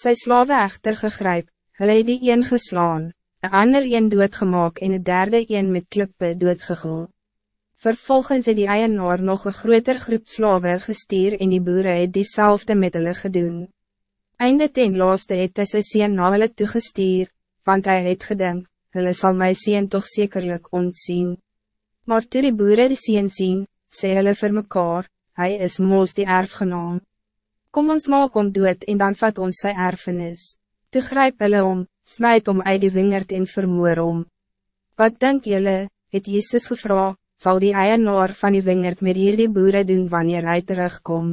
Sy slawe echter gegryp, hulle het die een geslaan, een ander een doodgemaak en een derde een met klippe doodgegul. Vervolgens het die eienaar nog een groter groep slawe gestuur en die boere het diezelfde met hulle gedoen. Einde ten laaste het hy sy sien na hulle toegestuur, want hij het gedink, hulle sal my sien toch zekerlijk ontzien. Maar toe die boere die sien sien, sê hulle vir mekaar, hy is moos die erfgenaam. Kom ons maak om dood en dan vat ons sy erfenis. Toe grijp hulle om, smijt om uit die wingerd en vermoor om. Wat denk jullie, het Jezus gevra, zal die eienaar van die wingerd met hierdie boere doen wanneer hij terugkom?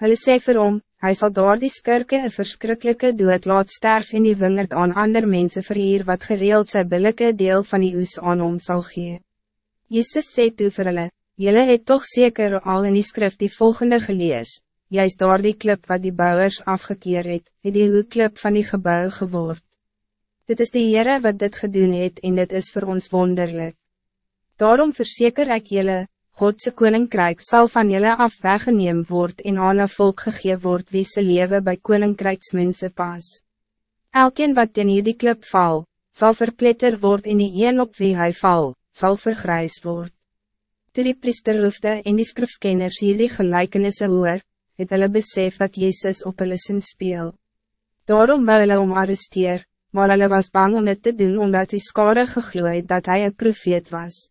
Hulle sê vir hom, hy sal daar die skirke een verschrikkelijke dood laat sterf in die wingerd aan ander mensen verhier wat gereeld sy billike deel van die oes aan hom sal gee. Jezus sê toe vir hulle, Jylle het toch zeker al in die skrift die volgende gelees, juist door die klip wat die bouwers afgekeerd het, het die hoeklip van die gebouw geword. Dit is de Heere wat dit gedoen het en dit is voor ons wonderlijk. Daarom verzeker ik jullie, Godse koninkrijk zal van jullie af weggeneem word en aan een volk gegee word wie se leven by koninkrijksmense pas. Elkeen wat in die klip val, zal verpletter word en die een op wie hij val, zal vergrijs word. Toe die priesterhoofde en die skrifkenners hierdie gelijkenisse hoor, het hulle besef dat Jezus op hulle sin speel. Daarom wil hulle om arresteer, maar hulle was bang om het te doen omdat die skade gegloeid dat hij een profeet was.